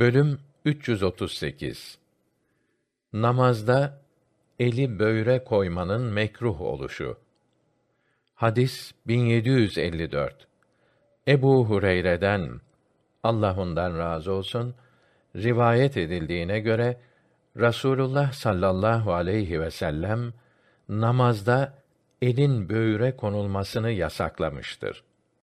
Bölüm 338 Namazda eli böğre koymanın mekruh oluşu. Hadis 1754. Ebu Hureyre'den Allah ondan razı olsun rivayet edildiğine göre Rasulullah sallallahu aleyhi ve sellem namazda elin böğre konulmasını yasaklamıştır.